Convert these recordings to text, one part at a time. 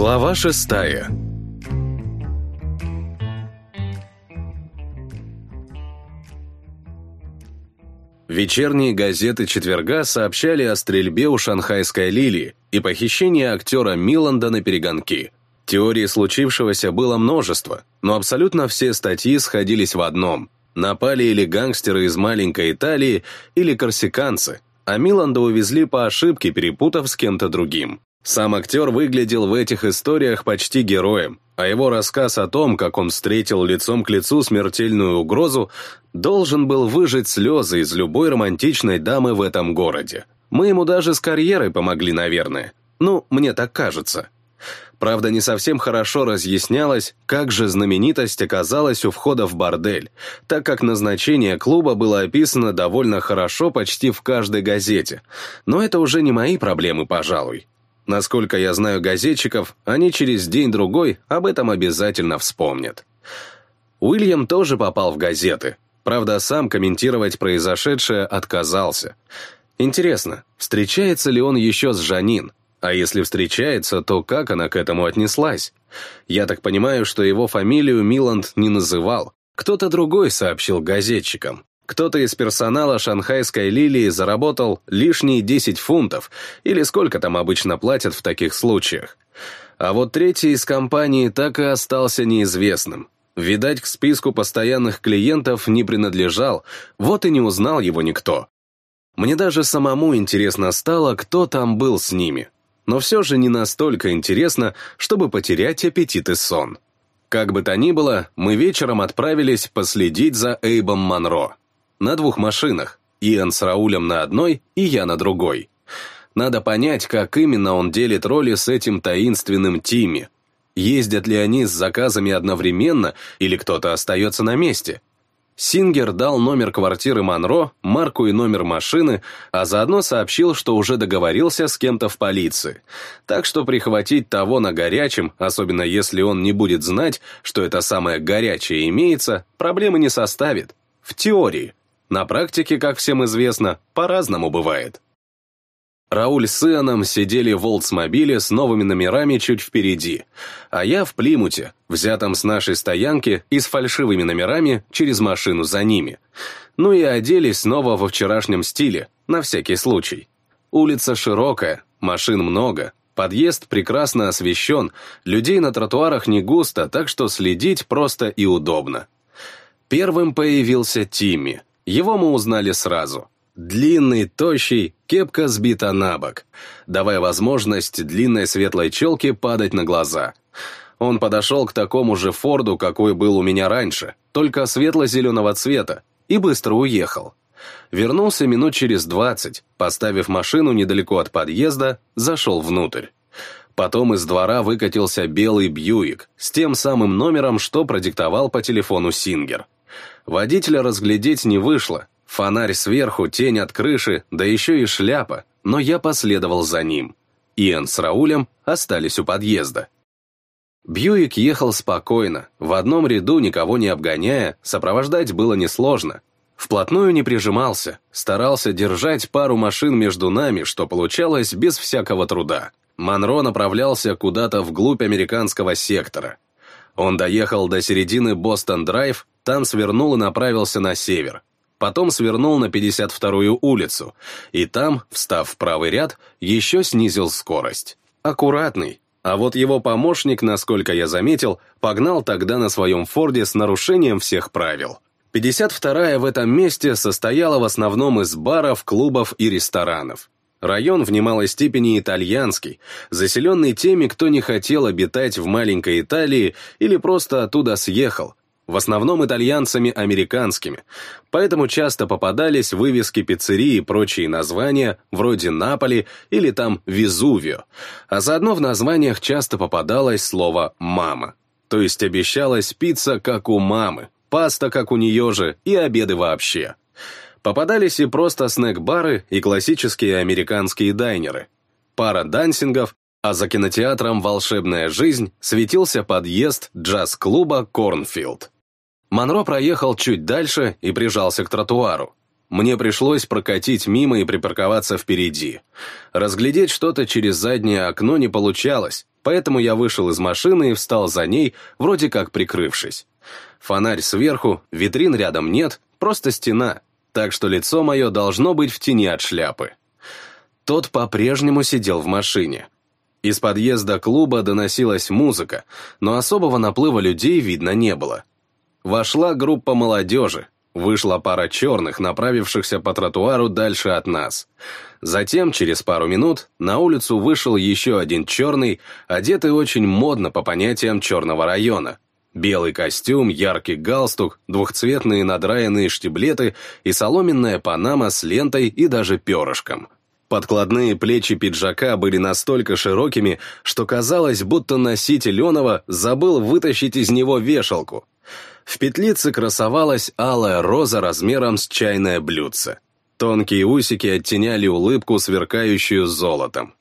Глава шестая Вечерние газеты четверга сообщали о стрельбе у шанхайской лилии и похищении актера Миланда на перегонки. Теорий случившегося было множество, но абсолютно все статьи сходились в одном. Напали или гангстеры из маленькой Италии, или корсиканцы, а Миланда увезли по ошибке, перепутав с кем-то другим. Сам актер выглядел в этих историях почти героем, а его рассказ о том, как он встретил лицом к лицу смертельную угрозу, должен был выжать слезы из любой романтичной дамы в этом городе. Мы ему даже с карьерой помогли, наверное. Ну, мне так кажется. Правда, не совсем хорошо разъяснялось, как же знаменитость оказалась у входа в бордель, так как назначение клуба было описано довольно хорошо почти в каждой газете. Но это уже не мои проблемы, пожалуй. Насколько я знаю газетчиков, они через день-другой об этом обязательно вспомнят. Уильям тоже попал в газеты. Правда, сам комментировать произошедшее отказался. Интересно, встречается ли он еще с Жанин? А если встречается, то как она к этому отнеслась? Я так понимаю, что его фамилию Миланд не называл. Кто-то другой сообщил газетчикам. Кто-то из персонала шанхайской лилии заработал лишние 10 фунтов, или сколько там обычно платят в таких случаях. А вот третий из компании так и остался неизвестным. Видать, к списку постоянных клиентов не принадлежал, вот и не узнал его никто. Мне даже самому интересно стало, кто там был с ними. Но все же не настолько интересно, чтобы потерять аппетит и сон. Как бы то ни было, мы вечером отправились последить за Эйбом Монро. На двух машинах, Иэн с Раулем на одной и я на другой. Надо понять, как именно он делит роли с этим таинственным Тимми. Ездят ли они с заказами одновременно или кто-то остается на месте? Сингер дал номер квартиры Монро, марку и номер машины, а заодно сообщил, что уже договорился с кем-то в полиции. Так что прихватить того на горячем, особенно если он не будет знать, что это самое горячее имеется, проблемы не составит. В теории. На практике, как всем известно, по-разному бывает. Рауль с Ионом сидели в Олдсмобиле с новыми номерами чуть впереди, а я в Плимуте, взятом с нашей стоянки и с фальшивыми номерами через машину за ними. Ну и оделись снова во вчерашнем стиле, на всякий случай. Улица широкая, машин много, подъезд прекрасно освещен, людей на тротуарах не густо, так что следить просто и удобно. Первым появился Тимми. Его мы узнали сразу — Длинный, тощий, кепка сбита на бок, давая возможность длинной светлой челке падать на глаза. Он подошел к такому же Форду, какой был у меня раньше, только светло-зеленого цвета, и быстро уехал. Вернулся минут через двадцать, поставив машину недалеко от подъезда, зашел внутрь. Потом из двора выкатился белый Бьюик с тем самым номером, что продиктовал по телефону Сингер. Водителя разглядеть не вышло, Фонарь сверху, тень от крыши, да еще и шляпа, но я последовал за ним. Иэн с Раулем остались у подъезда. Бьюик ехал спокойно, в одном ряду, никого не обгоняя, сопровождать было несложно. Вплотную не прижимался, старался держать пару машин между нами, что получалось без всякого труда. Монро направлялся куда-то вглубь американского сектора. Он доехал до середины Бостон-Драйв, там свернул и направился на север потом свернул на 52-ю улицу, и там, встав в правый ряд, еще снизил скорость. Аккуратный, а вот его помощник, насколько я заметил, погнал тогда на своем Форде с нарушением всех правил. 52-я в этом месте состояла в основном из баров, клубов и ресторанов. Район в немалой степени итальянский, заселенный теми, кто не хотел обитать в маленькой Италии или просто оттуда съехал, в основном итальянцами американскими, поэтому часто попадались вывески пиццерии и прочие названия, вроде Наполи или там Везувио, а заодно в названиях часто попадалось слово «мама», то есть обещалась пицца как у мамы, паста как у нее же и обеды вообще. Попадались и просто снэк-бары, и классические американские дайнеры. Пара дансингов, а за кинотеатром «Волшебная жизнь» светился подъезд джаз-клуба «Корнфилд». Монро проехал чуть дальше и прижался к тротуару. мне пришлось прокатить мимо и припарковаться впереди. Разглядеть что-то через заднее окно не получалось, поэтому я вышел из машины и встал за ней, вроде как прикрывшись. Фонарь сверху, витрин рядом нет, просто стена, так что лицо мое должно быть в тени от шляпы. Тот по-прежнему сидел в машине. Из подъезда клуба доносилась музыка, но особого наплыва людей видно не было. Вошла группа молодежи, Вышла пара черных, направившихся по тротуару дальше от нас. Затем, через пару минут, на улицу вышел еще один черный, одетый очень модно по понятиям черного района. Белый костюм, яркий галстук, двухцветные надраенные штиблеты и соломенная панама с лентой и даже перышком. Подкладные плечи пиджака были настолько широкими, что казалось, будто носитель Онова забыл вытащить из него вешалку. В петлице красовалась алая роза размером с чайное блюдце. Тонкие усики оттеняли улыбку, сверкающую золотом.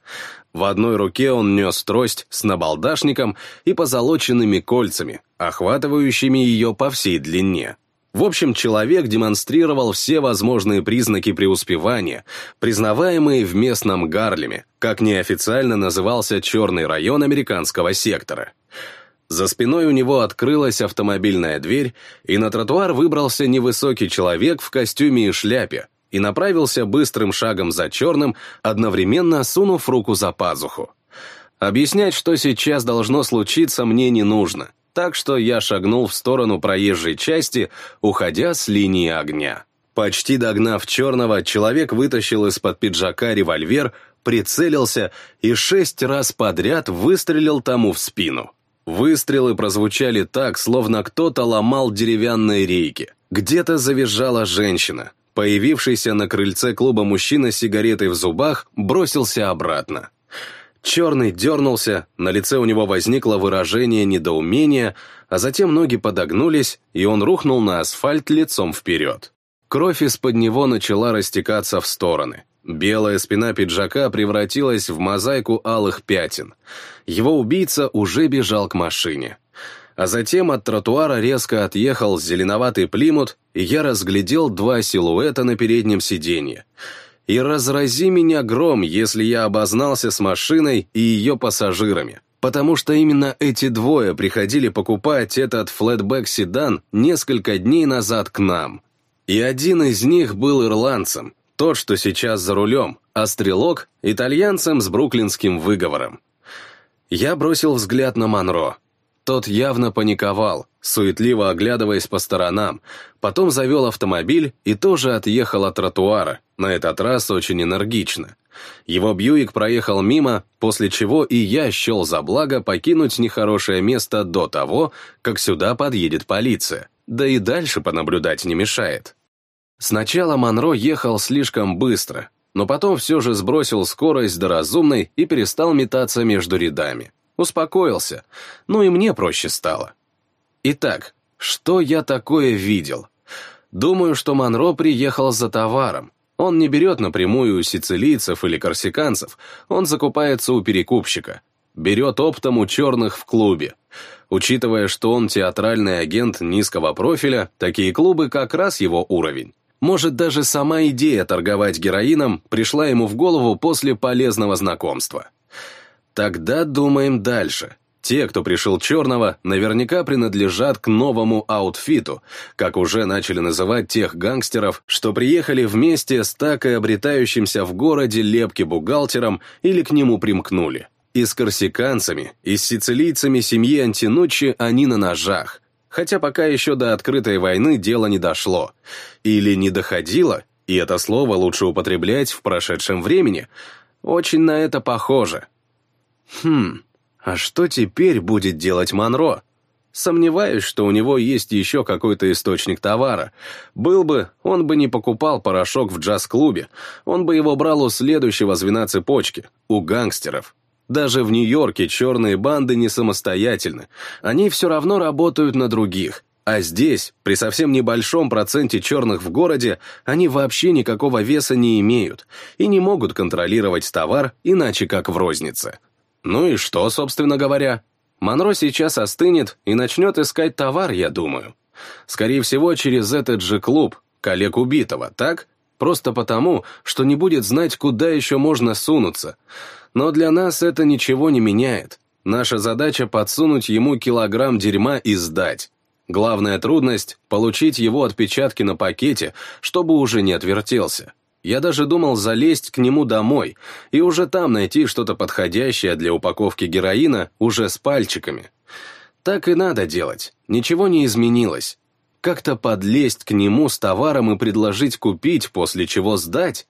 В одной руке он нес трость с набалдашником и позолоченными кольцами, охватывающими ее по всей длине. В общем, человек демонстрировал все возможные признаки преуспевания, признаваемые в местном Гарлеме, как неофициально назывался черный район американского сектора. За спиной у него открылась автомобильная дверь, и на тротуар выбрался невысокий человек в костюме и шляпе и направился быстрым шагом за черным, одновременно сунув руку за пазуху. Объяснять, что сейчас должно случиться, мне не нужно, так что я шагнул в сторону проезжей части, уходя с линии огня. Почти догнав черного, человек вытащил из-под пиджака револьвер, прицелился и шесть раз подряд выстрелил тому в спину. Выстрелы прозвучали так, словно кто-то ломал деревянные рейки. Где-то завизжала женщина. Появившийся на крыльце клуба мужчина с сигаретой в зубах бросился обратно. Черный дернулся, на лице у него возникло выражение недоумения, а затем ноги подогнулись, и он рухнул на асфальт лицом вперед. Кровь из-под него начала растекаться в стороны. Белая спина пиджака превратилась в мозаику алых пятен. Его убийца уже бежал к машине. А затем от тротуара резко отъехал зеленоватый плимут, и я разглядел два силуэта на переднем сиденье. И разрази меня гром, если я обознался с машиной и ее пассажирами, потому что именно эти двое приходили покупать этот флетбэк-седан несколько дней назад к нам. И один из них был ирландцем, тот, что сейчас за рулем, а стрелок — итальянцем с бруклинским выговором. Я бросил взгляд на Монро. Тот явно паниковал, суетливо оглядываясь по сторонам, потом завел автомобиль и тоже отъехал от тротуара, на этот раз очень энергично. Его Бьюик проехал мимо, после чего и я счел за благо покинуть нехорошее место до того, как сюда подъедет полиция, да и дальше понаблюдать не мешает. Сначала Монро ехал слишком быстро, но потом все же сбросил скорость до разумной и перестал метаться между рядами. Успокоился, ну и мне проще стало. Итак, что я такое видел? Думаю, что Монро приехал за товаром. Он не берет напрямую у сицилийцев или корсиканцев, он закупается у перекупщика. Берет оптом у черных в клубе. Учитывая, что он театральный агент низкого профиля, такие клубы как раз его уровень. Может, даже сама идея торговать героином пришла ему в голову после полезного знакомства. Тогда думаем дальше. Те, кто пришел черного, наверняка принадлежат к новому аутфиту, как уже начали называть тех гангстеров, что приехали вместе с так и обретающимся в городе лепки-бухгалтером или к нему примкнули. И с корсиканцами, и с сицилийцами семьи Антинуччи они на ножах, хотя пока еще до открытой войны дело не дошло. Или не доходило, и это слово лучше употреблять в прошедшем времени. Очень на это похоже. Хм, а что теперь будет делать Монро? Сомневаюсь, что у него есть еще какой-то источник товара. Был бы, он бы не покупал порошок в джаз-клубе, он бы его брал у следующего звена цепочки, у гангстеров. Даже в Нью-Йорке черные банды не самостоятельны. Они все равно работают на других. А здесь, при совсем небольшом проценте черных в городе, они вообще никакого веса не имеют и не могут контролировать товар иначе как в рознице. Ну и что, собственно говоря? Монро сейчас остынет и начнет искать товар, я думаю. Скорее всего, через этот же клуб, коллег убитого, так? просто потому, что не будет знать, куда еще можно сунуться. Но для нас это ничего не меняет. Наша задача подсунуть ему килограмм дерьма и сдать. Главная трудность — получить его отпечатки на пакете, чтобы уже не отвертелся. Я даже думал залезть к нему домой и уже там найти что-то подходящее для упаковки героина уже с пальчиками. Так и надо делать, ничего не изменилось. Как-то подлезть к нему с товаром и предложить купить, после чего сдать?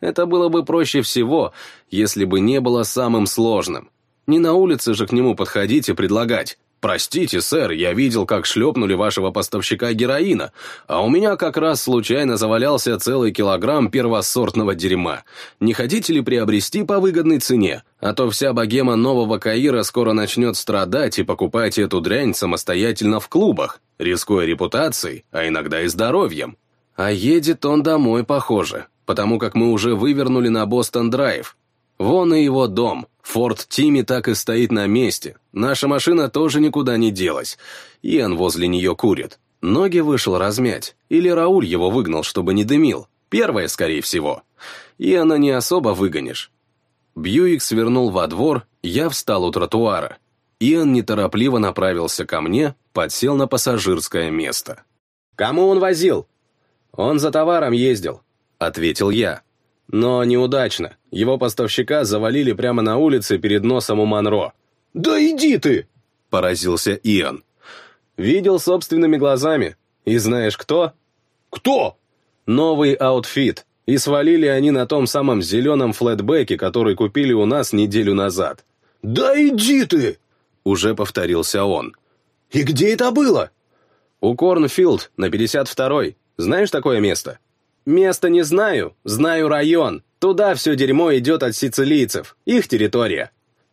Это было бы проще всего, если бы не было самым сложным. Не на улице же к нему подходить и предлагать. «Простите, сэр, я видел, как шлепнули вашего поставщика героина, а у меня как раз случайно завалялся целый килограмм первосортного дерьма. Не хотите ли приобрести по выгодной цене? А то вся богема нового Каира скоро начнет страдать и покупать эту дрянь самостоятельно в клубах, рискуя репутацией, а иногда и здоровьем. А едет он домой, похоже, потому как мы уже вывернули на Бостон-драйв, Вон и его дом. Форт Тими так и стоит на месте. Наша машина тоже никуда не делась. Иэн возле нее курит. Ноги вышел размять. Или Рауль его выгнал, чтобы не дымил. Первое, скорее всего. Иэна не особо выгонишь. Бьюик свернул во двор, я встал у тротуара. Иэн неторопливо направился ко мне, подсел на пассажирское место. «Кому он возил?» «Он за товаром ездил», — ответил я. Но неудачно. Его поставщика завалили прямо на улице перед носом у Монро. «Да иди ты!» – поразился Иэн. «Видел собственными глазами. И знаешь кто?» «Кто?» «Новый аутфит. И свалили они на том самом зеленом флетбеке, который купили у нас неделю назад». «Да иди ты!» – уже повторился он. «И где это было?» «У Корнфилд, на 52-й. Знаешь такое место?» Место не знаю, знаю район. Туда все дерьмо идет от сицилийцев, их территория.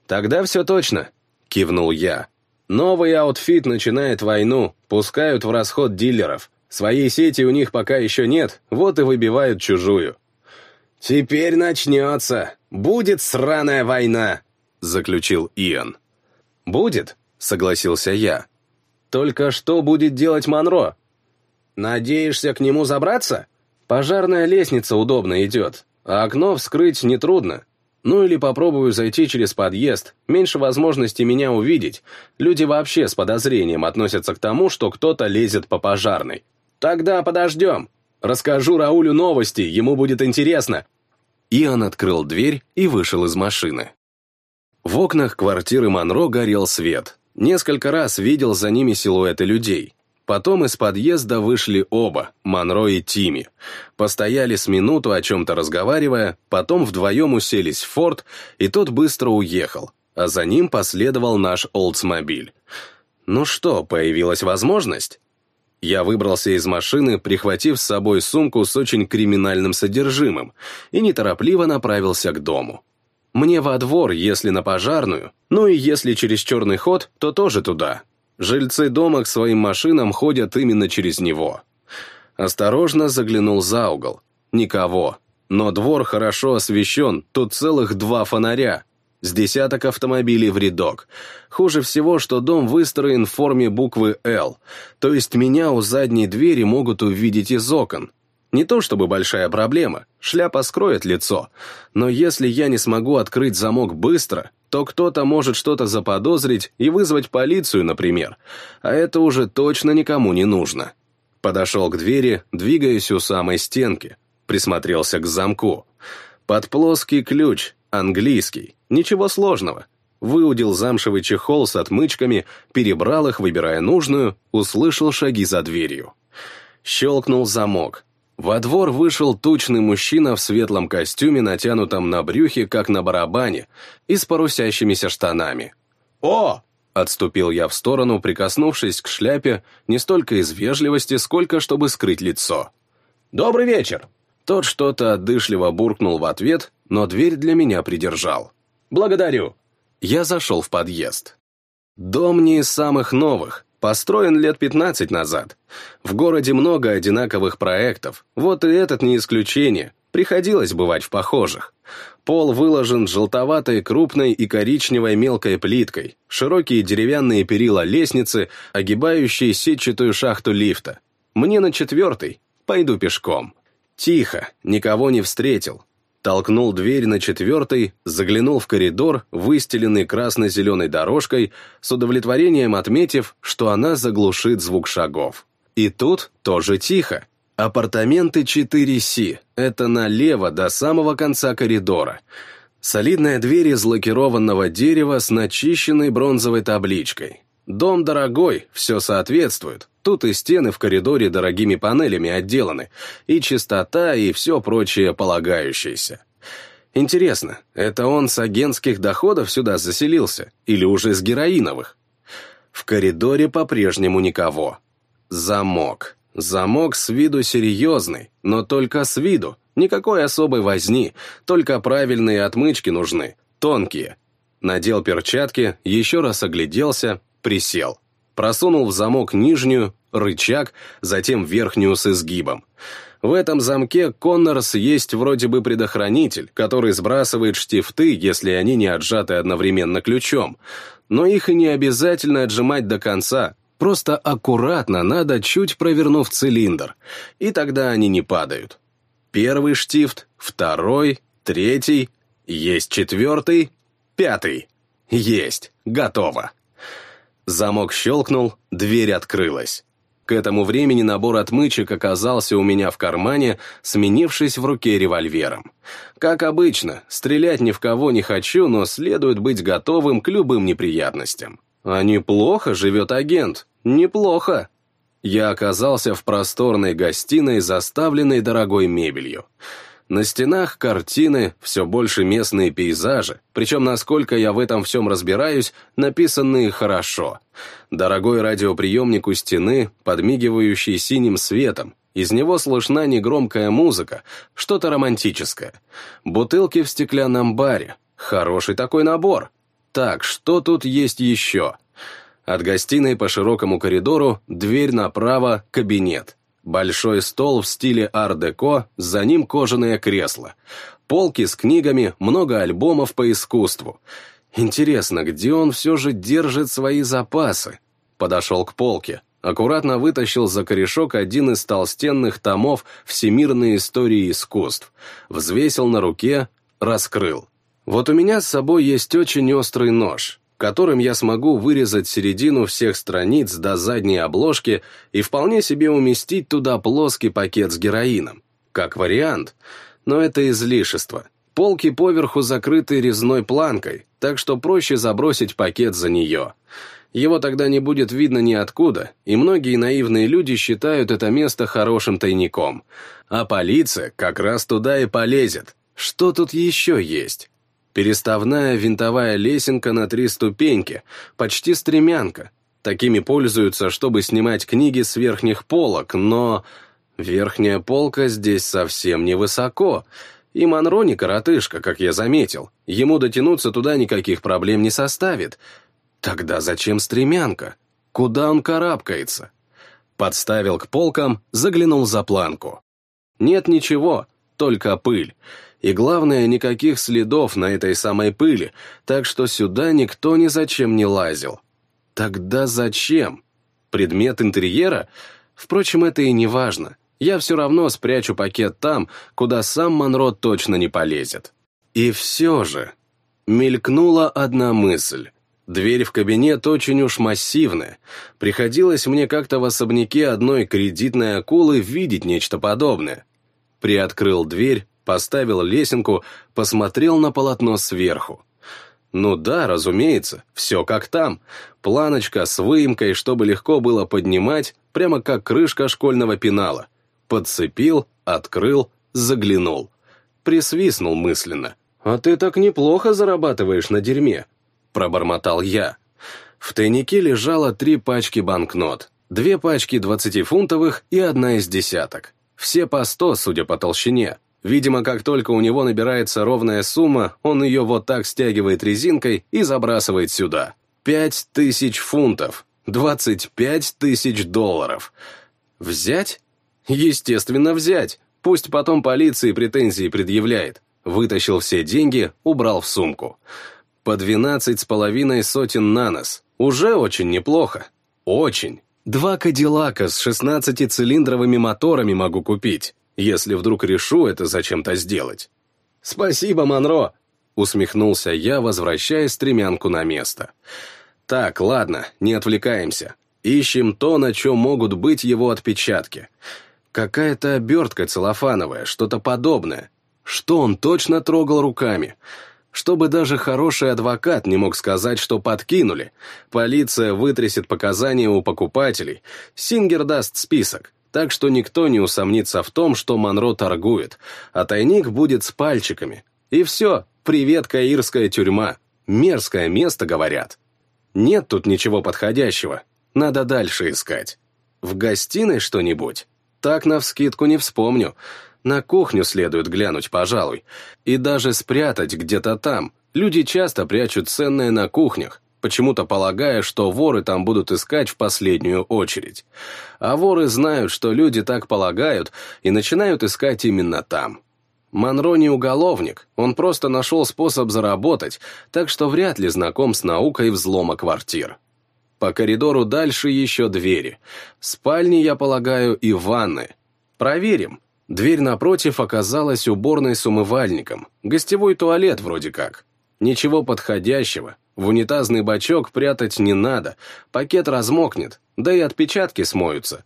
Тогда все точно, кивнул я. Новый аутфит начинает войну, пускают в расход дилеров. Своей сети у них пока еще нет, вот и выбивают чужую. «Теперь начнется. Будет сраная война», — заключил Иэн. «Будет», — согласился я. «Только что будет делать Монро?» «Надеешься к нему забраться?» Пожарная лестница удобно идет, а окно вскрыть нетрудно. Ну или попробую зайти через подъезд, меньше возможности меня увидеть. Люди вообще с подозрением относятся к тому, что кто-то лезет по пожарной. Тогда подождем. Расскажу Раулю новости, ему будет интересно. Иоанн открыл дверь и вышел из машины. В окнах квартиры Монро горел свет. Несколько раз видел за ними силуэты людей. Потом из подъезда вышли оба, Монро и Тими. Постояли с минуту, о чем-то разговаривая, потом вдвоем уселись в форт, и тот быстро уехал, а за ним последовал наш Олдсмобиль. Ну что, появилась возможность? Я выбрался из машины, прихватив с собой сумку с очень криминальным содержимым, и неторопливо направился к дому. Мне во двор, если на пожарную, ну и если через черный ход, то тоже туда, Жильцы дома к своим машинам ходят именно через него. Осторожно заглянул за угол. Никого. Но двор хорошо освещен, тут целых два фонаря. С десяток автомобилей в рядок. Хуже всего, что дом выстроен в форме буквы «Л», то есть меня у задней двери могут увидеть из окон. Не то чтобы большая проблема, шляпа скроет лицо, но если я не смогу открыть замок быстро, то кто-то может что-то заподозрить и вызвать полицию, например, а это уже точно никому не нужно. Подошел к двери, двигаясь у самой стенки, присмотрелся к замку. Под плоский ключ, английский, ничего сложного. Выудил замшевый чехол с отмычками, перебрал их, выбирая нужную, услышал шаги за дверью. Щелкнул замок, во двор вышел тучный мужчина в светлом костюме, натянутом на брюхе, как на барабане, и с порусящимися штанами. «О!» — отступил я в сторону, прикоснувшись к шляпе не столько из вежливости, сколько чтобы скрыть лицо. «Добрый вечер!» Тот что-то отдышливо буркнул в ответ, но дверь для меня придержал. «Благодарю!» Я зашел в подъезд. Дом не из самых новых, Построен лет 15 назад. В городе много одинаковых проектов, вот и этот не исключение. Приходилось бывать в похожих. Пол выложен желтоватой крупной и коричневой мелкой плиткой, широкие деревянные перила лестницы, огибающие сетчатую шахту лифта. Мне на четвертый, пойду пешком. Тихо, никого не встретил. Толкнул дверь на четвертый, заглянул в коридор, выстеленный красно-зеленой дорожкой, с удовлетворением отметив, что она заглушит звук шагов. И тут тоже тихо. Апартаменты 4С, это налево до самого конца коридора. Солидная дверь из лакированного дерева с начищенной бронзовой табличкой. Дом дорогой, все соответствует. Тут и стены в коридоре дорогими панелями отделаны, и чистота, и все прочее полагающееся. Интересно, это он с агентских доходов сюда заселился, или уже с героиновых? В коридоре по-прежнему никого. Замок. Замок с виду серьезный, но только с виду. Никакой особой возни, только правильные отмычки нужны, тонкие. Надел перчатки, еще раз огляделся, присел. Просунул в замок нижнюю, рычаг, затем верхнюю с изгибом. В этом замке Коннорс есть вроде бы предохранитель, который сбрасывает штифты, если они не отжаты одновременно ключом. Но их и не обязательно отжимать до конца, просто аккуратно надо, чуть провернув цилиндр, и тогда они не падают. Первый штифт, второй, третий, есть четвертый, пятый. Есть, готово. Замок щелкнул, дверь открылась. К этому времени набор отмычек оказался у меня в кармане, сменившись в руке револьвером. Как обычно, стрелять ни в кого не хочу, но следует быть готовым к любым неприятностям. А неплохо живет агент, неплохо. Я оказался в просторной гостиной, заставленной дорогой мебелью. На стенах картины, все больше местные пейзажи, причем, насколько я в этом всем разбираюсь, написанные хорошо. Дорогой радиоприемник у стены, подмигивающий синим светом, из него слышна негромкая музыка, что-то романтическое. Бутылки в стеклянном баре. Хороший такой набор. Так, что тут есть еще? От гостиной по широкому коридору, дверь направо, кабинет. Большой стол в стиле ар-деко, за ним кожаное кресло. Полки с книгами, много альбомов по искусству. Интересно, где он все же держит свои запасы? Подошел к полке, аккуратно вытащил за корешок один из толстенных томов «Всемирной истории искусств», взвесил на руке, раскрыл. Вот у меня с собой есть очень острый нож которым я смогу вырезать середину всех страниц до задней обложки и вполне себе уместить туда плоский пакет с героином. Как вариант. Но это излишество. Полки поверху закрыты резной планкой, так что проще забросить пакет за нее. Его тогда не будет видно ниоткуда, и многие наивные люди считают это место хорошим тайником. А полиция как раз туда и полезет. Что тут еще есть? Переставная винтовая лесенка на три ступеньки, почти стремянка. Такими пользуются, чтобы снимать книги с верхних полок, но... Верхняя полка здесь совсем невысоко, и Монро не коротышка, как я заметил. Ему дотянуться туда никаких проблем не составит. Тогда зачем стремянка? Куда он карабкается? Подставил к полкам, заглянул за планку. Нет ничего, только пыль и, главное, никаких следов на этой самой пыли, так что сюда никто ни зачем не лазил. Тогда зачем? Предмет интерьера? Впрочем, это и не важно. Я все равно спрячу пакет там, куда сам Монро точно не полезет. И все же... Мелькнула одна мысль. Дверь в кабинет очень уж массивная. Приходилось мне как-то в особняке одной кредитной акулы видеть нечто подобное. Приоткрыл дверь, поставил лесенку, посмотрел на полотно сверху. Ну да, разумеется, все как там. Планочка с выемкой, чтобы легко было поднимать, прямо как крышка школьного пенала. Подцепил, открыл, заглянул. Присвистнул мысленно. «А ты так неплохо зарабатываешь на дерьме», — пробормотал я. В тайнике лежало три пачки банкнот. Две пачки двадцатифунтовых и одна из десяток. Все по сто, судя по толщине. Видимо, как только у него набирается ровная сумма, он ее вот так стягивает резинкой и забрасывает сюда. Пять тысяч фунтов. Двадцать пять тысяч долларов. Взять? Естественно, взять. Пусть потом полиции претензии предъявляет. Вытащил все деньги, убрал в сумку. По двенадцать с половиной сотен на нос. Уже очень неплохо. Очень. Два Кадиллака с шестнадцатицилиндровыми моторами могу купить если вдруг решу это зачем-то сделать. «Спасибо, Монро!» — усмехнулся я, возвращая стремянку на место. «Так, ладно, не отвлекаемся. Ищем то, на чем могут быть его отпечатки. Какая-то обертка целлофановая, что-то подобное. Что он точно трогал руками?» Чтобы даже хороший адвокат не мог сказать, что подкинули. Полиция вытрясет показания у покупателей. Сингер даст список. Так что никто не усомнится в том, что Монро торгует, а тайник будет с пальчиками. И все, привет, каирская тюрьма. Мерзкое место, говорят. Нет тут ничего подходящего. Надо дальше искать. В гостиной что-нибудь? Так навскидку не вспомню. На кухню следует глянуть, пожалуй. И даже спрятать где-то там. Люди часто прячут ценное на кухнях, почему-то полагая, что воры там будут искать в последнюю очередь. А воры знают, что люди так полагают, и начинают искать именно там. Монро не уголовник, он просто нашел способ заработать, так что вряд ли знаком с наукой взлома квартир. По коридору дальше еще двери. Спальни, я полагаю, и ванны. Проверим. Дверь напротив оказалась уборной с умывальником. Гостевой туалет вроде как. Ничего подходящего, в унитазный бачок прятать не надо, пакет размокнет, да и отпечатки смоются.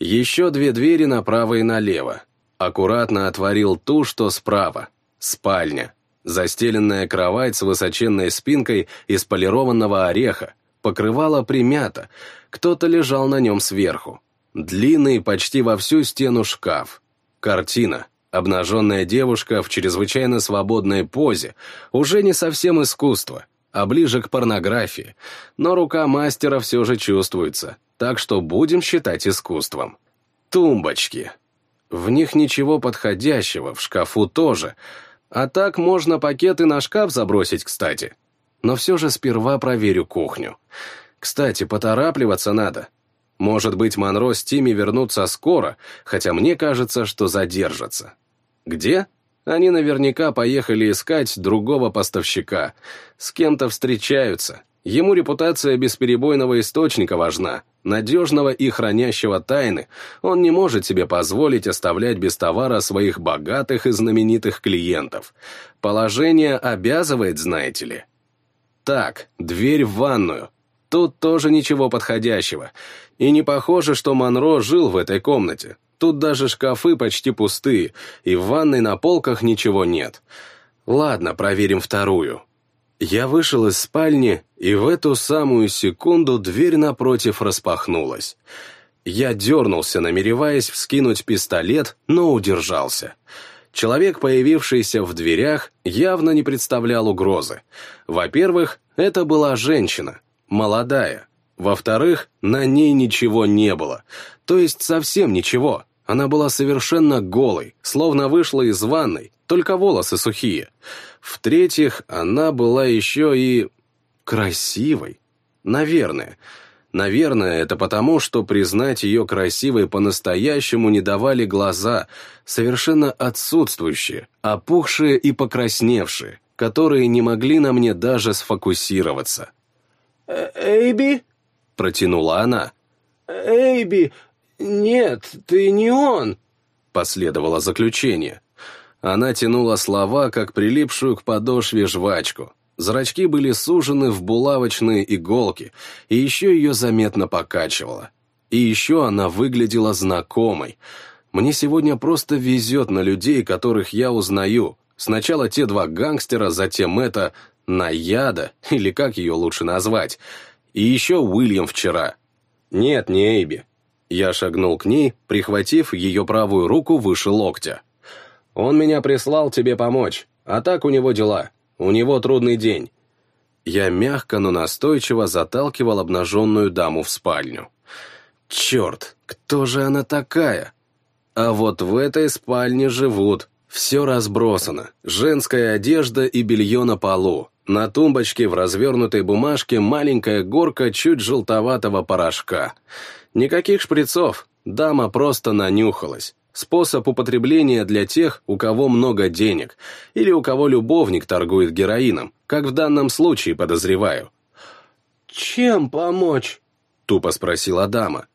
Еще две двери направо и налево. Аккуратно отворил ту, что справа. Спальня. Застеленная кровать с высоченной спинкой из полированного ореха. Покрывало примято, кто-то лежал на нем сверху. Длинный почти во всю стену шкаф. Картина. Обнаженная девушка в чрезвычайно свободной позе, уже не совсем искусство, а ближе к порнографии, но рука мастера все же чувствуется, так что будем считать искусством. Тумбочки. В них ничего подходящего, в шкафу тоже, а так можно пакеты на шкаф забросить, кстати. Но все же сперва проверю кухню. Кстати, поторапливаться надо. Может быть, Монро с Тими вернутся скоро, хотя мне кажется, что задержатся. Где? Они наверняка поехали искать другого поставщика. С кем-то встречаются. Ему репутация бесперебойного источника важна, надежного и хранящего тайны. Он не может себе позволить оставлять без товара своих богатых и знаменитых клиентов. Положение обязывает, знаете ли. Так, дверь в ванную. Тут тоже ничего подходящего. И не похоже, что Монро жил в этой комнате. Тут даже шкафы почти пустые, и в ванной на полках ничего нет. Ладно, проверим вторую. Я вышел из спальни, и в эту самую секунду дверь напротив распахнулась. Я дернулся, намереваясь вскинуть пистолет, но удержался. Человек, появившийся в дверях, явно не представлял угрозы. Во-первых, это была женщина, молодая. Во-вторых, на ней ничего не было, то есть совсем ничего. Она была совершенно голой, словно вышла из ванной, только волосы сухие. В-третьих, она была еще и... красивой. Наверное. Наверное, это потому, что признать ее красивой по-настоящему не давали глаза, совершенно отсутствующие, опухшие и покрасневшие, которые не могли на мне даже сфокусироваться. «Э, «Эйби?» — протянула она. «Эйби, «Нет, ты не он!» Последовало заключение. Она тянула слова, как прилипшую к подошве жвачку. Зрачки были сужены в булавочные иголки, и еще ее заметно покачивало. И еще она выглядела знакомой. Мне сегодня просто везет на людей, которых я узнаю. Сначала те два гангстера, затем это Наяда, или как ее лучше назвать. И еще Уильям вчера. Нет, не Эйби. Я шагнул к ней, прихватив ее правую руку выше локтя. «Он меня прислал тебе помочь, а так у него дела. У него трудный день». Я мягко, но настойчиво заталкивал обнаженную даму в спальню. «Черт, кто же она такая?» А вот в этой спальне живут. Все разбросано. Женская одежда и белье на полу. На тумбочке в развернутой бумажке маленькая горка чуть желтоватого порошка. Никаких шприцов, дама просто нанюхалась. Способ употребления для тех, у кого много денег, или у кого любовник торгует героином, как в данном случае подозреваю. «Чем помочь?» — тупо спросила дама.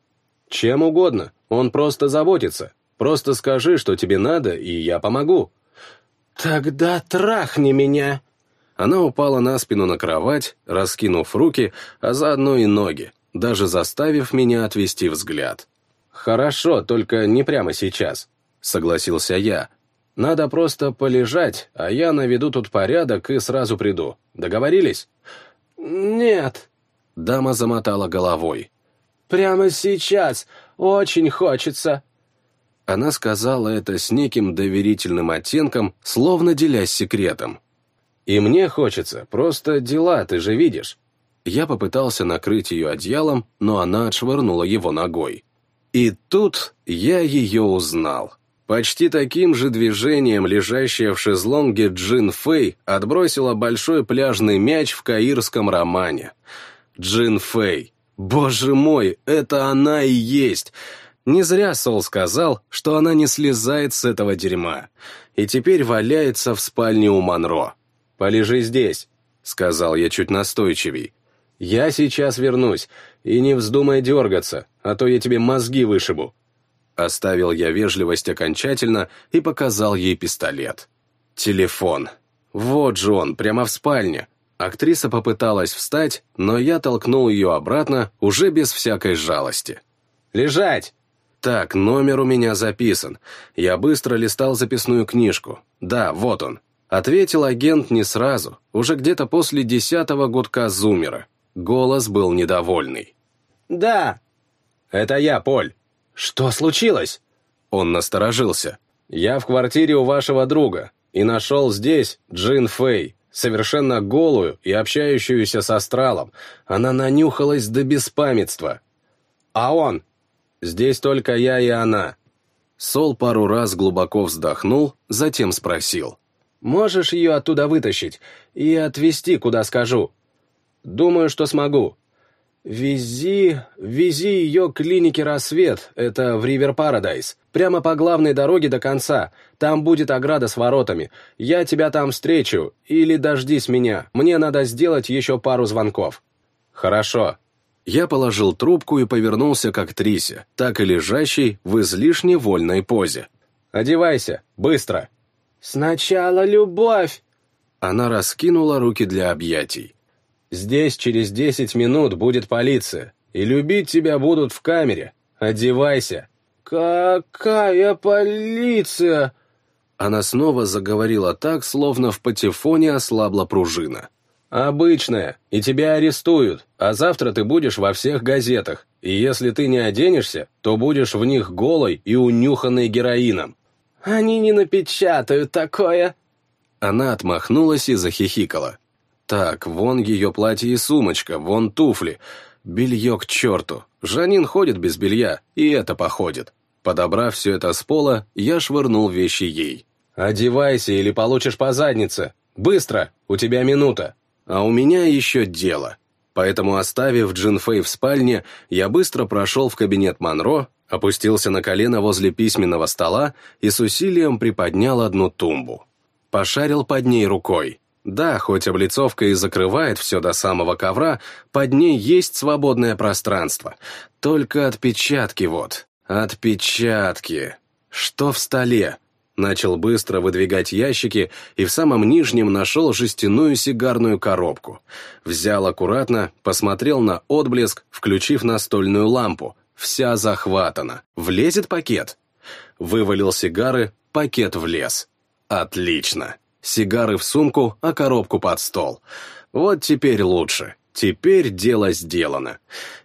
«Чем угодно, он просто заботится. Просто скажи, что тебе надо, и я помогу». «Тогда трахни меня!» Она упала на спину на кровать, раскинув руки, а заодно и ноги, даже заставив меня отвести взгляд. «Хорошо, только не прямо сейчас», — согласился я. «Надо просто полежать, а я наведу тут порядок и сразу приду. Договорились?» «Нет», — дама замотала головой. «Прямо сейчас. Очень хочется». Она сказала это с неким доверительным оттенком, словно делясь секретом. «И мне хочется, просто дела, ты же видишь». Я попытался накрыть ее одеялом, но она отшвырнула его ногой. И тут я ее узнал. Почти таким же движением лежащая в шезлонге Джин Фэй отбросила большой пляжный мяч в каирском романе. Джин Фэй. Боже мой, это она и есть. Не зря Сол сказал, что она не слезает с этого дерьма. И теперь валяется в спальне у Монро. «Полежи здесь», — сказал я чуть настойчивей. «Я сейчас вернусь, и не вздумай дергаться, а то я тебе мозги вышибу». Оставил я вежливость окончательно и показал ей пистолет. Телефон. Вот же он, прямо в спальне. Актриса попыталась встать, но я толкнул ее обратно, уже без всякой жалости. «Лежать!» Так, номер у меня записан. Я быстро листал записную книжку. Да, вот он. Ответил агент не сразу, уже где-то после десятого гудка зумера. Голос был недовольный. «Да». «Это я, Поль». «Что случилось?» Он насторожился. «Я в квартире у вашего друга и нашел здесь Джин Фэй, совершенно голую и общающуюся с астралом. Она нанюхалась до беспамятства. А он? Здесь только я и она». Сол пару раз глубоко вздохнул, затем спросил. «Можешь ее оттуда вытащить и отвезти, куда скажу?» «Думаю, что смогу. «Вези... вези ее к клинике «Рассвет», это в Ривер Парадайз. Прямо по главной дороге до конца. Там будет ограда с воротами. Я тебя там встречу. Или дождись меня. Мне надо сделать еще пару звонков». «Хорошо». Я положил трубку и повернулся к актрисе, так и лежащей в излишне вольной позе. «Одевайся, быстро!» «Сначала любовь!» Она раскинула руки для объятий. Здесь через десять минут будет полиция, и любить тебя будут в камере. Одевайся». «Какая полиция?» Она снова заговорила так, словно в патефоне ослабла пружина. «Обычная, и тебя арестуют, а завтра ты будешь во всех газетах, и если ты не оденешься, то будешь в них голой и унюханной героином». «Они не напечатают такое». Она отмахнулась и захихикала. Так, вон ее платье и сумочка, вон туфли. Белье к черту. Жанин ходит без белья, и это походит. Подобрав все это с пола, я швырнул вещи ей. «Одевайся или получишь по заднице. Быстро, у тебя минута. А у меня еще дело». Поэтому, оставив Джин Фэй в спальне, я быстро прошел в кабинет Монро, опустился на колено возле письменного стола и с усилием приподнял одну тумбу. Пошарил под ней рукой. Да, хоть облицовка и закрывает все до самого ковра, под ней есть свободное пространство. Только отпечатки вот. Отпечатки. Что в столе? Начал быстро выдвигать ящики и в самом нижнем нашел жестяную сигарную коробку. Взял аккуратно, посмотрел на отблеск, включив настольную лампу. Вся захватана. Влезет пакет? Вывалил сигары, пакет влез. Отлично. Сигары в сумку, а коробку под стол. Вот теперь лучше. Теперь дело сделано.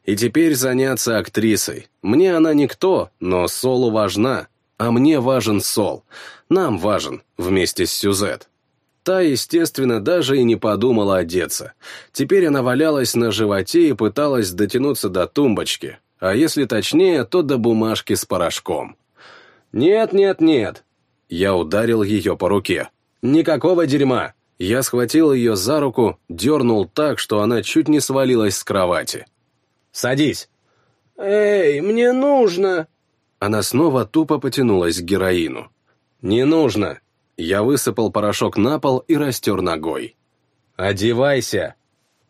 И теперь заняться актрисой. Мне она никто, но Солу важна. А мне важен Сол. Нам важен, вместе с Сюзет. Та, естественно, даже и не подумала одеться. Теперь она валялась на животе и пыталась дотянуться до тумбочки. А если точнее, то до бумажки с порошком. «Нет, нет, нет!» Я ударил ее по руке. Никакого дерьма. Я схватил ее за руку, дернул так, что она чуть не свалилась с кровати. «Садись!» «Эй, мне нужно!» Она снова тупо потянулась к героину. «Не нужно!» Я высыпал порошок на пол и растер ногой. «Одевайся!»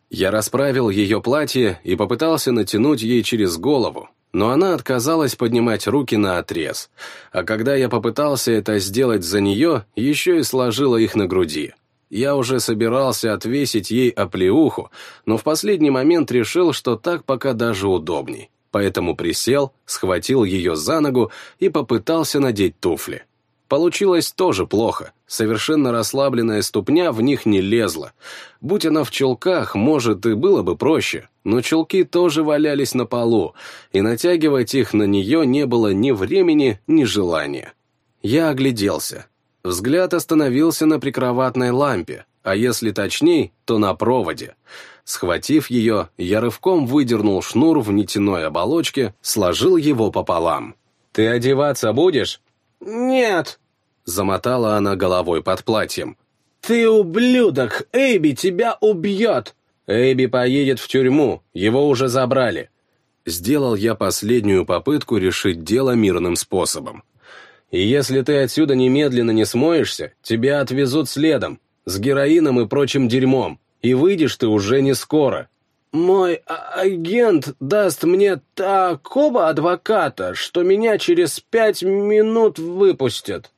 Я расправил ее платье и попытался натянуть ей через голову. но она отказалась поднимать руки на отрез, а когда я попытался это сделать за нее, еще и сложила их на груди. Я уже собирался отвесить ей оплеуху, но в последний момент решил, что так пока даже удобней. Поэтому присел, схватил ее за ногу и попытался надеть туфли. Получилось тоже плохо. Совершенно расслабленная ступня в них не лезла. Будь она в чулках, может, и было бы проще, но чулки тоже валялись на полу, и натягивать их на нее не было ни времени, ни желания. Я огляделся. Взгляд остановился на прикроватной лампе, а если точней, то на проводе. Схватив ее, я рывком выдернул шнур в нитяной оболочке, сложил его пополам. «Ты одеваться будешь?» «Нет!» — замотала она головой под платьем. «Ты ублюдок! Эйби тебя убьет!» «Эйби поедет в тюрьму, его уже забрали». Сделал я последнюю попытку решить дело мирным способом. «И если ты отсюда немедленно не смоешься, тебя отвезут следом, с героином и прочим дерьмом, и выйдешь ты уже не скоро». «Мой а, агент даст мне такого адвоката, что меня через пять минут выпустят».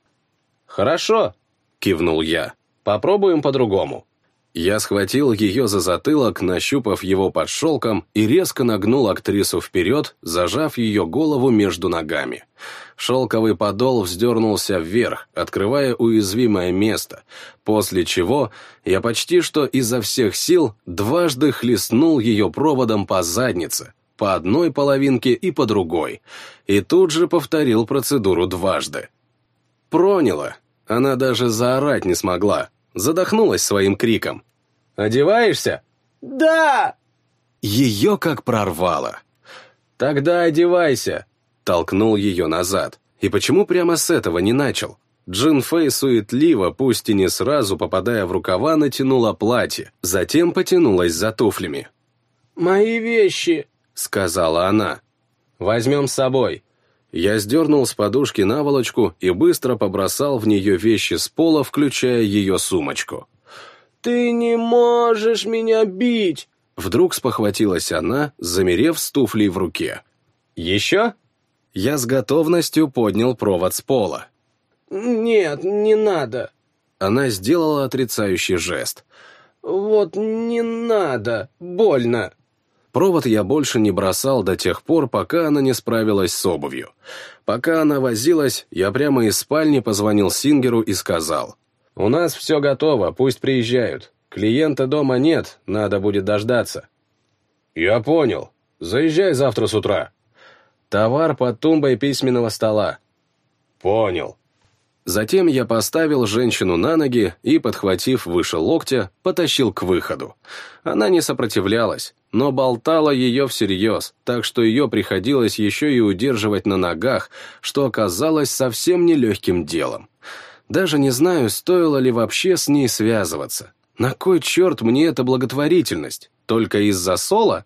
«Хорошо», — кивнул я. «Попробуем по-другому». Я схватил ее за затылок, нащупав его под шелком, и резко нагнул актрису вперед, зажав ее голову между ногами. Шелковый подол вздернулся вверх, открывая уязвимое место, после чего я почти что изо всех сил дважды хлестнул ее проводом по заднице, по одной половинке и по другой, и тут же повторил процедуру дважды. Проняло. Она даже заорать не смогла, задохнулась своим криком. «Одеваешься?» «Да!» Ее как прорвало. «Тогда одевайся!» Толкнул ее назад. И почему прямо с этого не начал? Джин Фэй суетливо, пусть и не сразу, попадая в рукава, натянула платье, затем потянулась за туфлями. «Мои вещи!» — сказала она. «Возьмем с собой». Я сдернул с подушки наволочку и быстро побросал в нее вещи с пола, включая ее сумочку. «Ты не можешь меня бить!» Вдруг спохватилась она, замерев с туфлей в руке. «Еще?» Я с готовностью поднял провод с пола. «Нет, не надо». Она сделала отрицающий жест. «Вот не надо, больно». Провод я больше не бросал до тех пор, пока она не справилась с обувью. Пока она возилась, я прямо из спальни позвонил Сингеру и сказал. «У нас все готово, пусть приезжают. Клиента дома нет, надо будет дождаться». «Я понял. Заезжай завтра с утра». Товар под тумбой письменного стола. Понял. Затем я поставил женщину на ноги и, подхватив выше локтя, потащил к выходу. Она не сопротивлялась, но болтала ее всерьез, так что ее приходилось еще и удерживать на ногах, что оказалось совсем нелегким делом. Даже не знаю, стоило ли вообще с ней связываться. На кой черт мне эта благотворительность? Только из-за сола?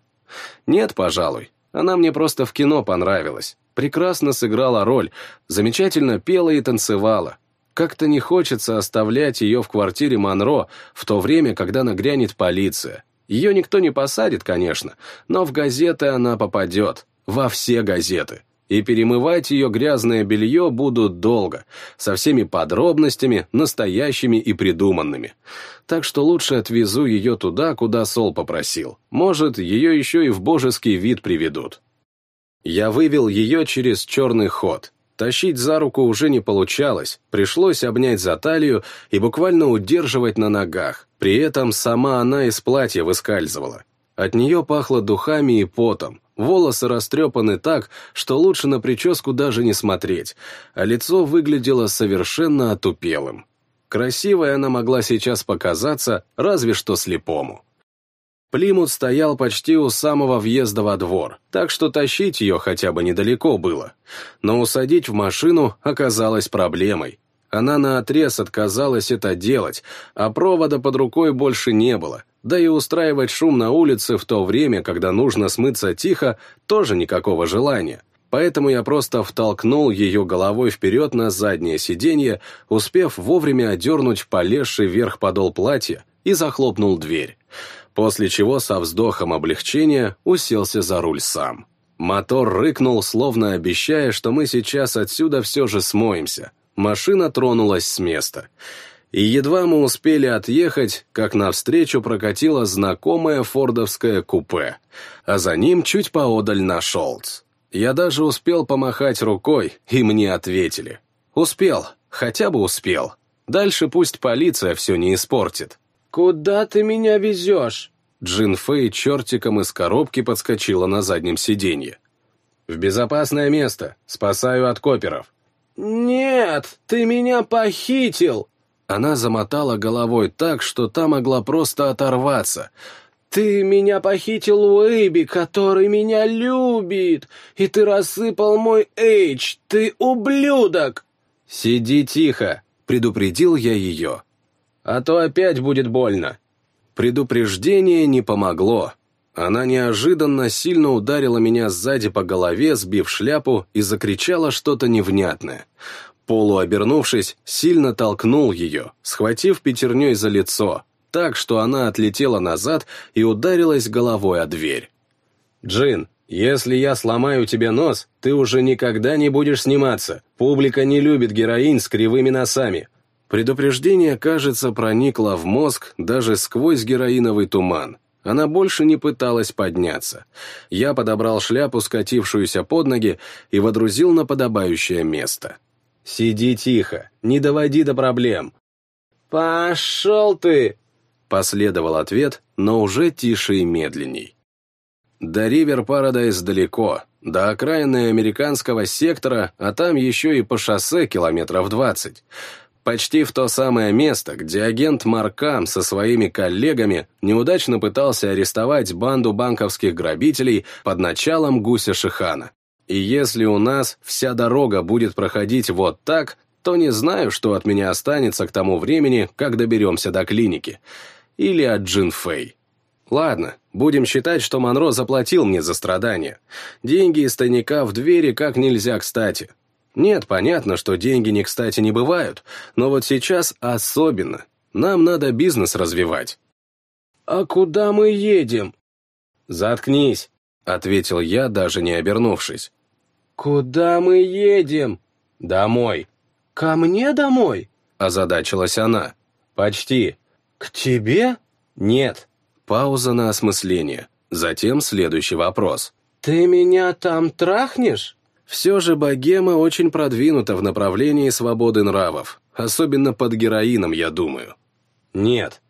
Нет, пожалуй. Она мне просто в кино понравилась. Прекрасно сыграла роль, замечательно пела и танцевала. Как-то не хочется оставлять ее в квартире Монро в то время, когда нагрянет полиция. Ее никто не посадит, конечно, но в газеты она попадет. Во все газеты. И перемывать ее грязное белье будут долго, со всеми подробностями, настоящими и придуманными. Так что лучше отвезу ее туда, куда Сол попросил. Может, ее еще и в божеский вид приведут. Я вывел ее через черный ход. Тащить за руку уже не получалось, пришлось обнять за талию и буквально удерживать на ногах. При этом сама она из платья выскальзывала. От нее пахло духами и потом, волосы растрепаны так, что лучше на прическу даже не смотреть, а лицо выглядело совершенно отупелым. Красивой она могла сейчас показаться, разве что слепому. Плимут стоял почти у самого въезда во двор, так что тащить ее хотя бы недалеко было. Но усадить в машину оказалось проблемой. Она наотрез отказалась это делать, а провода под рукой больше не было, да и устраивать шум на улице в то время, когда нужно смыться тихо, тоже никакого желания. Поэтому я просто втолкнул ее головой вперед на заднее сиденье, успев вовремя одернуть полезший вверх подол платья и захлопнул дверь, после чего со вздохом облегчения уселся за руль сам. Мотор рыкнул, словно обещая, что мы сейчас отсюда все же смоемся. Машина тронулась с места. И едва мы успели отъехать, как навстречу прокатило знакомое фордовское купе, а за ним чуть поодаль на Шолц. Я даже успел помахать рукой, и мне ответили. Успел, хотя бы успел. Дальше пусть полиция все не испортит. «Куда ты меня везешь?» Джин Фэй чертиком из коробки подскочила на заднем сиденье. «В безопасное место. Спасаю от коперов». «Нет, ты меня похитил!» Она замотала головой так, что та могла просто оторваться. «Ты меня похитил у Эйби, который меня любит, и ты рассыпал мой Эйч, ты ублюдок!» «Сиди тихо», — предупредил я ее. «А то опять будет больно». Предупреждение не помогло. Она неожиданно сильно ударила меня сзади по голове, сбив шляпу, и закричала что-то невнятное. Полуобернувшись, сильно толкнул ее, схватив пятерней за лицо, так, что она отлетела назад и ударилась головой о дверь. «Джин, если я сломаю тебе нос, ты уже никогда не будешь сниматься. Публика не любит героинь с кривыми носами. Предупреждение, кажется, проникло в мозг даже сквозь героиновый туман. Она больше не пыталась подняться. Я подобрал шляпу, скатившуюся под ноги, и водрузил на подобающее место. «Сиди тихо, не доводи до проблем». «Пошел ты!» Последовал ответ, но уже тише и медленней. До Ривер Парадайз далеко, до окраины американского сектора, а там еще и по шоссе километров двадцать. Почти в то самое место, где агент Маркам со своими коллегами неудачно пытался арестовать банду банковских грабителей под началом Гуся Шихана. И если у нас вся дорога будет проходить вот так, то не знаю, что от меня останется к тому времени, как доберемся до клиники. Или от Джин Фэй. Ладно, будем считать, что Монро заплатил мне за страдания. Деньги из тайника в двери как нельзя кстати. Нет, понятно, что деньги не кстати не бывают, но вот сейчас особенно. Нам надо бизнес развивать. «А куда мы едем?» «Заткнись», — ответил я, даже не обернувшись. «Куда мы едем?» «Домой». «Ко мне домой?» — озадачилась она. «Почти». «К тебе?» «Нет». Пауза на осмысление. Затем следующий вопрос. «Ты меня там трахнешь?» Все же богема очень продвинута в направлении свободы нравов, особенно под героином, я думаю. Нет.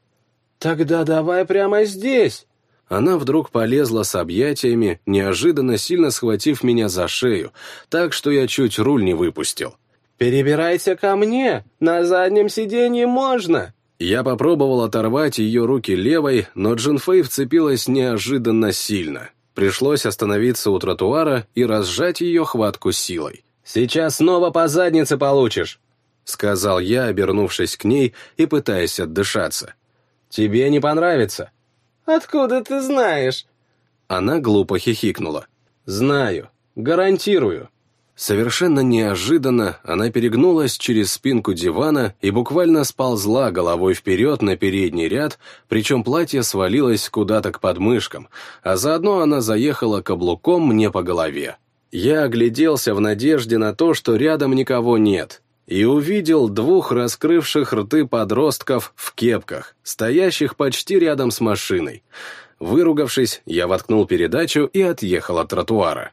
Тогда давай прямо здесь. Она вдруг полезла с объятиями, неожиданно сильно схватив меня за шею, так что я чуть руль не выпустил. «Перебирайся ко мне, на заднем сиденье можно!» Я попробовал оторвать ее руки левой, но Джинфей вцепилась неожиданно сильно. Пришлось остановиться у тротуара и разжать ее хватку силой. «Сейчас снова по заднице получишь», — сказал я, обернувшись к ней и пытаясь отдышаться. «Тебе не понравится». «Откуда ты знаешь?» Она глупо хихикнула. «Знаю. Гарантирую». Совершенно неожиданно она перегнулась через спинку дивана и буквально сползла головой вперед на передний ряд, причем платье свалилось куда-то к подмышкам, а заодно она заехала каблуком мне по голове. Я огляделся в надежде на то, что рядом никого нет, и увидел двух раскрывших рты подростков в кепках, стоящих почти рядом с машиной. Выругавшись, я воткнул передачу и отъехал от тротуара.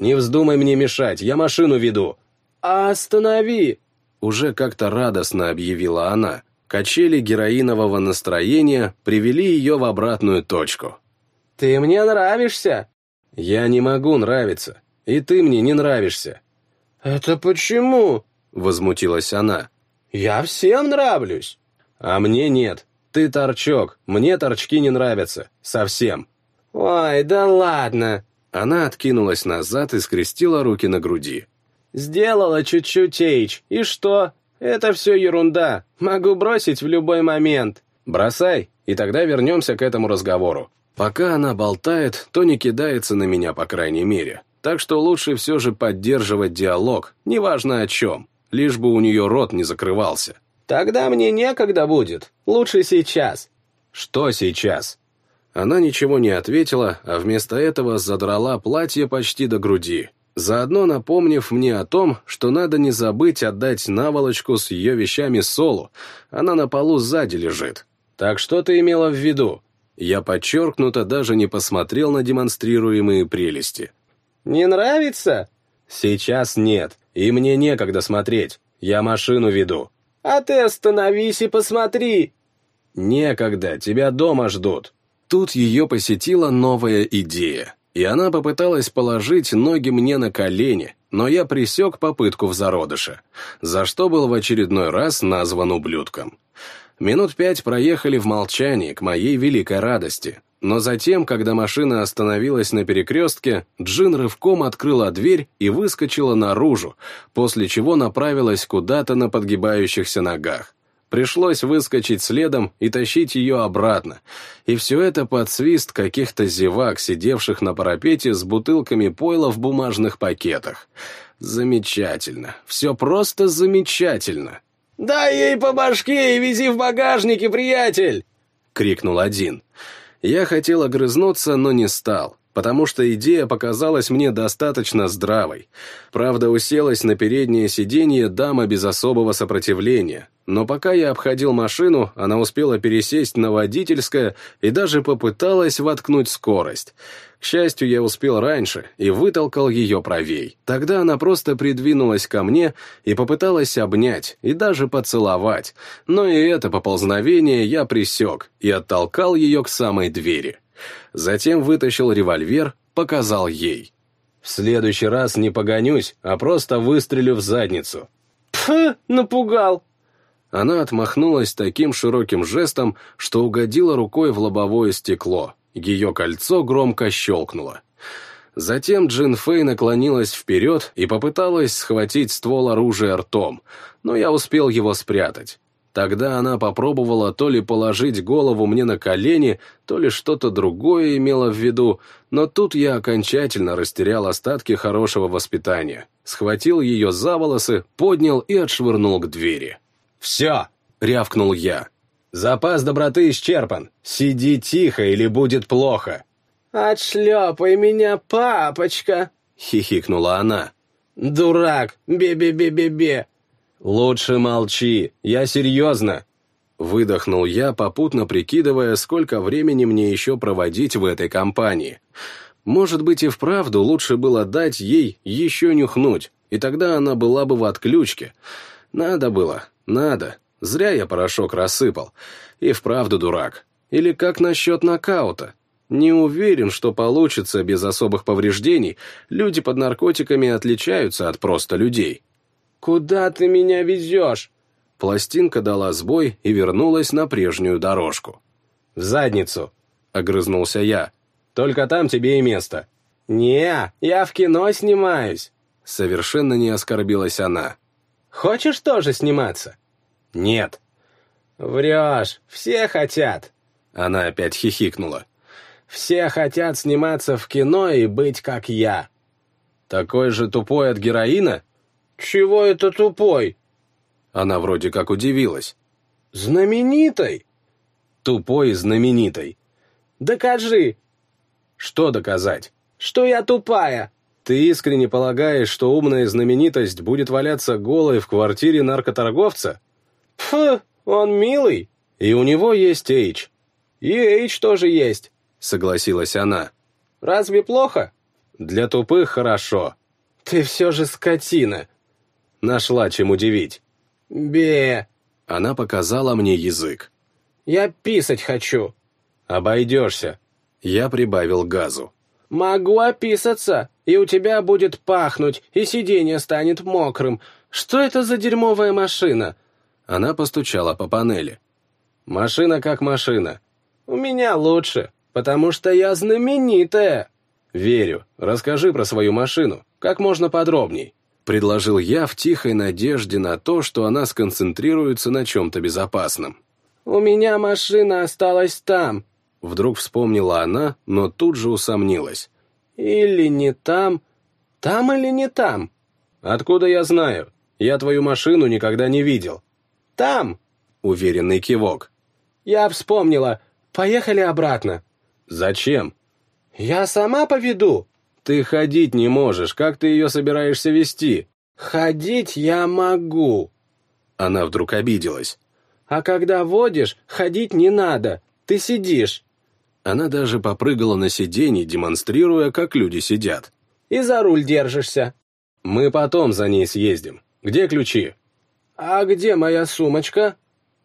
«Не вздумай мне мешать, я машину веду!» «Останови!» Уже как-то радостно объявила она. Качели героинового настроения привели ее в обратную точку. «Ты мне нравишься!» «Я не могу нравиться, и ты мне не нравишься». «Это почему?» — возмутилась она. «Я всем нравлюсь». «А мне нет. Ты торчок, мне торчки не нравятся. Совсем». «Ой, да ладно!» Она откинулась назад и скрестила руки на груди. «Сделала чуть-чуть Эйч, и что? Это все ерунда, могу бросить в любой момент». «Бросай, и тогда вернемся к этому разговору. Пока она болтает, то не кидается на меня, по крайней мере. Так что лучше все же поддерживать диалог, неважно о чем, лишь бы у нее рот не закрывался». «Тогда мне некогда будет, лучше сейчас». «Что сейчас?» Она ничего не ответила, а вместо этого задрала платье почти до груди, заодно напомнив мне о том, что надо не забыть отдать наволочку с ее вещами Солу, она на полу сзади лежит. Так что ты имела в виду? Я подчеркнуто даже не посмотрел на демонстрируемые прелести. «Не нравится?» «Сейчас нет, и мне некогда смотреть. Я машину веду». «А ты остановись и посмотри!» «Некогда, тебя дома ждут». Тут ее посетила новая идея, и она попыталась положить ноги мне на колени, но я присек попытку в зародыше, за что был в очередной раз назван ублюдком. Минут пять проехали в молчании, к моей великой радости, но затем, когда машина остановилась на перекрестке, Джин рывком открыла дверь и выскочила наружу, после чего направилась куда-то на подгибающихся ногах. Пришлось выскочить следом и тащить ее обратно. И все это под свист каких-то зевак, сидевших на парапете с бутылками пойла в бумажных пакетах. Замечательно. Все просто замечательно. «Дай ей по башке и вези в багажнике, приятель!» — крикнул один. Я хотел огрызнуться, но не стал потому что идея показалась мне достаточно здравой. Правда, уселась на переднее сиденье дама без особого сопротивления, но пока я обходил машину, она успела пересесть на водительское и даже попыталась воткнуть скорость. К счастью, я успел раньше и вытолкал ее правей. Тогда она просто придвинулась ко мне и попыталась обнять и даже поцеловать, но и это поползновение я присек и оттолкал ее к самой двери. Затем вытащил револьвер, показал ей. «В следующий раз не погонюсь, а просто выстрелю в задницу». «Пф, напугал!» Она отмахнулась таким широким жестом, что угодила рукой в лобовое стекло. Ее кольцо громко щелкнуло. Затем Джин Фэй наклонилась вперед и попыталась схватить ствол оружия ртом, но я успел его спрятать. Тогда она попробовала то ли положить голову мне на колени, то ли что-то другое имела в виду, но тут я окончательно растерял остатки хорошего воспитания. Схватил ее за волосы, поднял и отшвырнул к двери. «Все!» — рявкнул я. «Запас доброты исчерпан. Сиди тихо, или будет плохо». «Отшлепай меня, папочка!» — хихикнула она. «Дурак! Бе-бе-бе-бе-бе! «Лучше молчи, я серьезно!» Выдохнул я, попутно прикидывая, сколько времени мне еще проводить в этой компании. Может быть и вправду лучше было дать ей еще нюхнуть, и тогда она была бы в отключке. Надо было, надо. Зря я порошок рассыпал. И вправду дурак. Или как насчет нокаута? Не уверен, что получится без особых повреждений. Люди под наркотиками отличаются от просто людей. «Куда ты меня везешь?» Пластинка дала сбой и вернулась на прежнюю дорожку. «В задницу!» — огрызнулся я. «Только там тебе и место». «Не, я в кино снимаюсь!» Совершенно не оскорбилась она. «Хочешь тоже сниматься?» «Нет». «Врешь, все хотят!» Она опять хихикнула. «Все хотят сниматься в кино и быть как я». «Такой же тупой от героина?» «Чего это тупой?» Она вроде как удивилась. «Знаменитой?» «Тупой и знаменитой». «Докажи». «Что доказать?» «Что я тупая». «Ты искренне полагаешь, что умная знаменитость будет валяться голой в квартире наркоторговца?» «Фу, он милый». «И у него есть Эйч». «И Эйч тоже есть», — согласилась она. «Разве плохо?» «Для тупых хорошо». «Ты все же скотина», Нашла чем удивить. «Бе!» Она показала мне язык. «Я писать хочу». «Обойдешься». Я прибавил газу. «Могу описаться, и у тебя будет пахнуть, и сиденье станет мокрым. Что это за дерьмовая машина?» Она постучала по панели. «Машина как машина». «У меня лучше, потому что я знаменитая». «Верю. Расскажи про свою машину. Как можно подробней». — предложил я в тихой надежде на то, что она сконцентрируется на чем-то безопасном. «У меня машина осталась там», — вдруг вспомнила она, но тут же усомнилась. «Или не там? Там или не там?» «Откуда я знаю? Я твою машину никогда не видел». «Там!» — уверенный кивок. «Я вспомнила. Поехали обратно». Зачем? Я сама поведу. Ты ходить не можешь, как ты ее собираешься вести? Ходить я могу. Она вдруг обиделась. А когда водишь, ходить не надо, ты сидишь. Она даже попрыгала на сиденье, демонстрируя, как люди сидят. И за руль держишься. Мы потом за ней съездим. Где ключи? А где моя сумочка?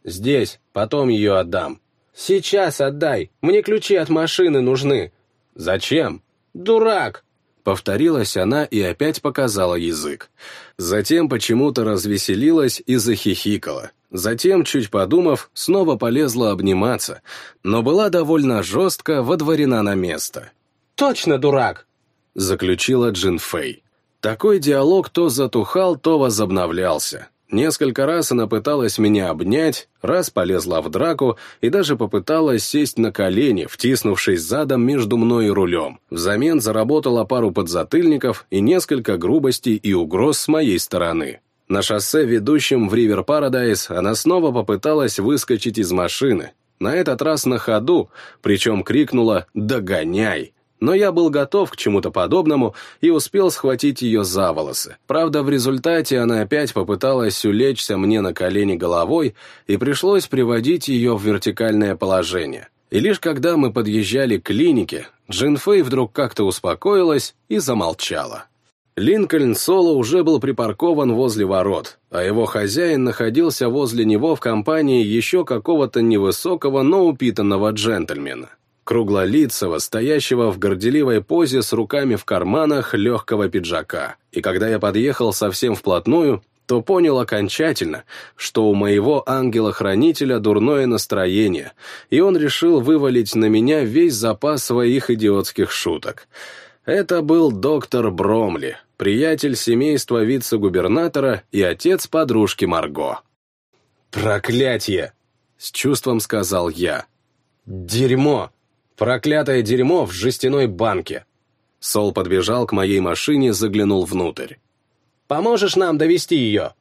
Здесь, потом ее отдам. Сейчас отдай, мне ключи от машины нужны. Зачем? Дурак! Повторилась она и опять показала язык. Затем почему-то развеселилась и захихикала. Затем, чуть подумав, снова полезла обниматься, но была довольно жестко водворена на место. «Точно дурак!» — заключила Джин Фэй. Такой диалог то затухал, то возобновлялся. Несколько раз она пыталась меня обнять, раз полезла в драку и даже попыталась сесть на колени, втиснувшись задом между мной и рулем. Взамен заработала пару подзатыльников и несколько грубостей и угроз с моей стороны. На шоссе, ведущем в Ривер Парадайз, она снова попыталась выскочить из машины. На этот раз на ходу, причем крикнула «Догоняй!» но я был готов к чему-то подобному и успел схватить ее за волосы. Правда, в результате она опять попыталась улечься мне на колени головой, и пришлось приводить ее в вертикальное положение. И лишь когда мы подъезжали к клинике, Джин Фэй вдруг как-то успокоилась и замолчала. Линкольн Соло уже был припаркован возле ворот, а его хозяин находился возле него в компании еще какого-то невысокого, но упитанного джентльмена круглолицего, стоящего в горделивой позе с руками в карманах легкого пиджака. И когда я подъехал совсем вплотную, то понял окончательно, что у моего ангела-хранителя дурное настроение, и он решил вывалить на меня весь запас своих идиотских шуток. Это был доктор Бромли, приятель семейства вице-губернатора и отец подружки Марго. «Проклятье!» — с чувством сказал я. «Дерьмо! Проклятое дерьмо в жестяной банке. Сол подбежал к моей машине, заглянул внутрь. «Поможешь нам довести ее?»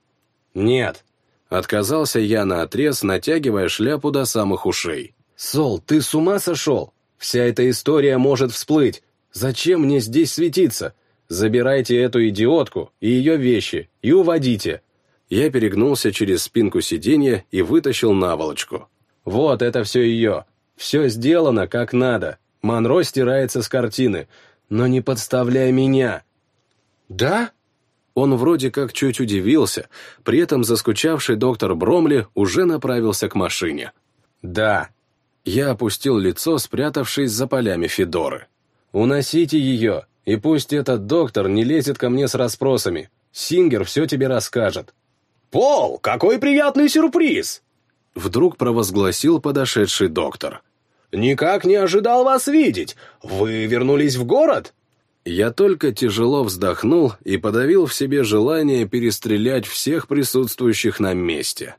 «Нет». Отказался я на отрез, натягивая шляпу до самых ушей. «Сол, ты с ума сошел? Вся эта история может всплыть. Зачем мне здесь светиться? Забирайте эту идиотку и ее вещи и уводите». Я перегнулся через спинку сиденья и вытащил наволочку. «Вот это все ее. Все сделано как надо. Монро стирается с картины. Но не подставляй меня. Да? Он вроде как чуть удивился, при этом заскучавший доктор Бромли уже направился к машине. Да. Я опустил лицо, спрятавшись за полями Федоры. «Уносите ее, и пусть этот доктор не лезет ко мне с расспросами. Сингер все тебе расскажет». «Пол, какой приятный сюрприз!» Вдруг провозгласил подошедший доктор. «Никак не ожидал вас видеть. Вы вернулись в город?» Я только тяжело вздохнул и подавил в себе желание перестрелять всех присутствующих на месте.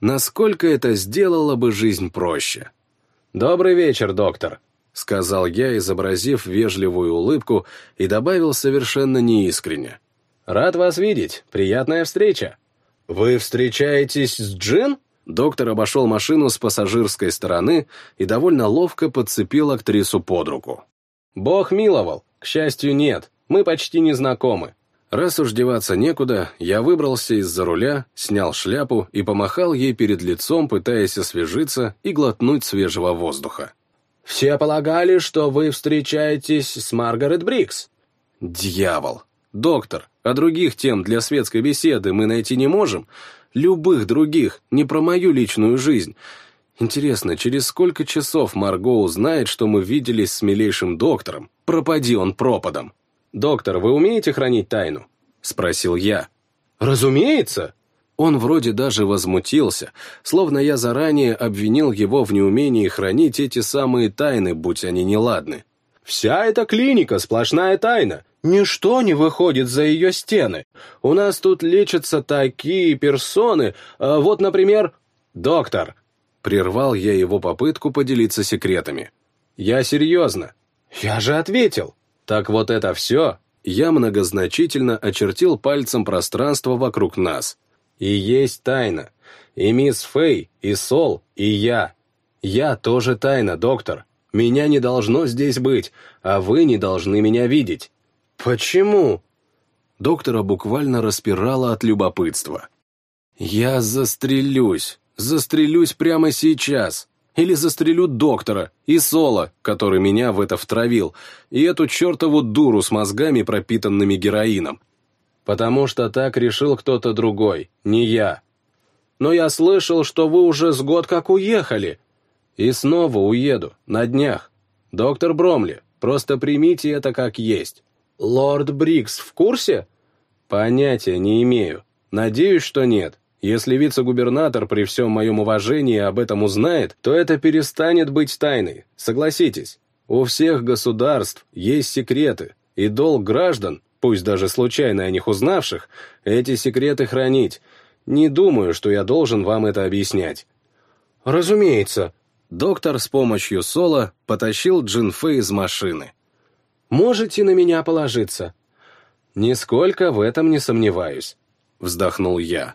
Насколько это сделало бы жизнь проще? «Добрый вечер, доктор», — сказал я, изобразив вежливую улыбку, и добавил совершенно неискренне. «Рад вас видеть. Приятная встреча». «Вы встречаетесь с Джин?» Доктор обошел машину с пассажирской стороны и довольно ловко подцепил актрису под руку. «Бог миловал. К счастью, нет. Мы почти не знакомы». Раз уж деваться некуда, я выбрался из-за руля, снял шляпу и помахал ей перед лицом, пытаясь освежиться и глотнуть свежего воздуха. «Все полагали, что вы встречаетесь с Маргарет Брикс». «Дьявол! Доктор, а других тем для светской беседы мы найти не можем?» любых других, не про мою личную жизнь. Интересно, через сколько часов Марго узнает, что мы виделись с милейшим доктором? Пропади он пропадом. «Доктор, вы умеете хранить тайну?» — спросил я. «Разумеется!» Он вроде даже возмутился, словно я заранее обвинил его в неумении хранить эти самые тайны, будь они неладны. «Вся эта клиника — сплошная тайна. Ничто не выходит за ее стены. У нас тут лечатся такие персоны, а вот, например, доктор. Прервал я его попытку поделиться секретами. Я серьезно. Я же ответил. Так вот это все? Я многозначительно очертил пальцем пространство вокруг нас. И есть тайна. И мисс Фэй, и Сол, и я. Я тоже тайна, доктор. Меня не должно здесь быть, а вы не должны меня видеть». «Почему?» Доктора буквально распирало от любопытства. «Я застрелюсь, застрелюсь прямо сейчас. Или застрелю доктора и Соло, который меня в это втравил, и эту чертову дуру с мозгами, пропитанными героином. Потому что так решил кто-то другой, не я. Но я слышал, что вы уже с год как уехали. И снова уеду, на днях. Доктор Бромли, просто примите это как есть. Лорд Брикс в курсе? Понятия не имею. Надеюсь, что нет. Если вице-губернатор при всем моем уважении об этом узнает, то это перестанет быть тайной, согласитесь. У всех государств есть секреты, и долг граждан, пусть даже случайно о них узнавших, эти секреты хранить. Не думаю, что я должен вам это объяснять. Разумеется. Доктор с помощью Соло потащил Джинфэ из машины. Можете на меня положиться. Нисколько в этом не сомневаюсь. Вздохнул я.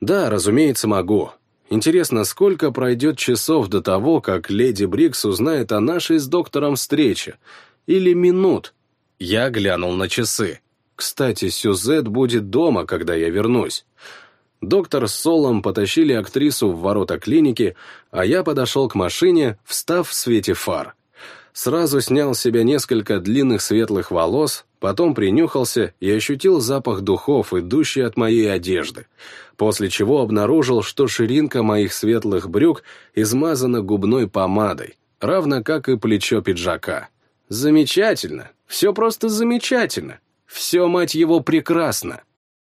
Да, разумеется, могу. Интересно, сколько пройдет часов до того, как леди Брикс узнает о нашей с доктором встрече? Или минут? Я глянул на часы. Кстати, Сюзет будет дома, когда я вернусь. Доктор с Солом потащили актрису в ворота клиники, а я подошел к машине, встав в свете фар. Сразу снял с себя несколько длинных светлых волос, потом принюхался и ощутил запах духов, идущий от моей одежды, после чего обнаружил, что ширинка моих светлых брюк измазана губной помадой, равно как и плечо пиджака. Замечательно, все просто замечательно, все, мать его, прекрасно.